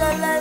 Angela.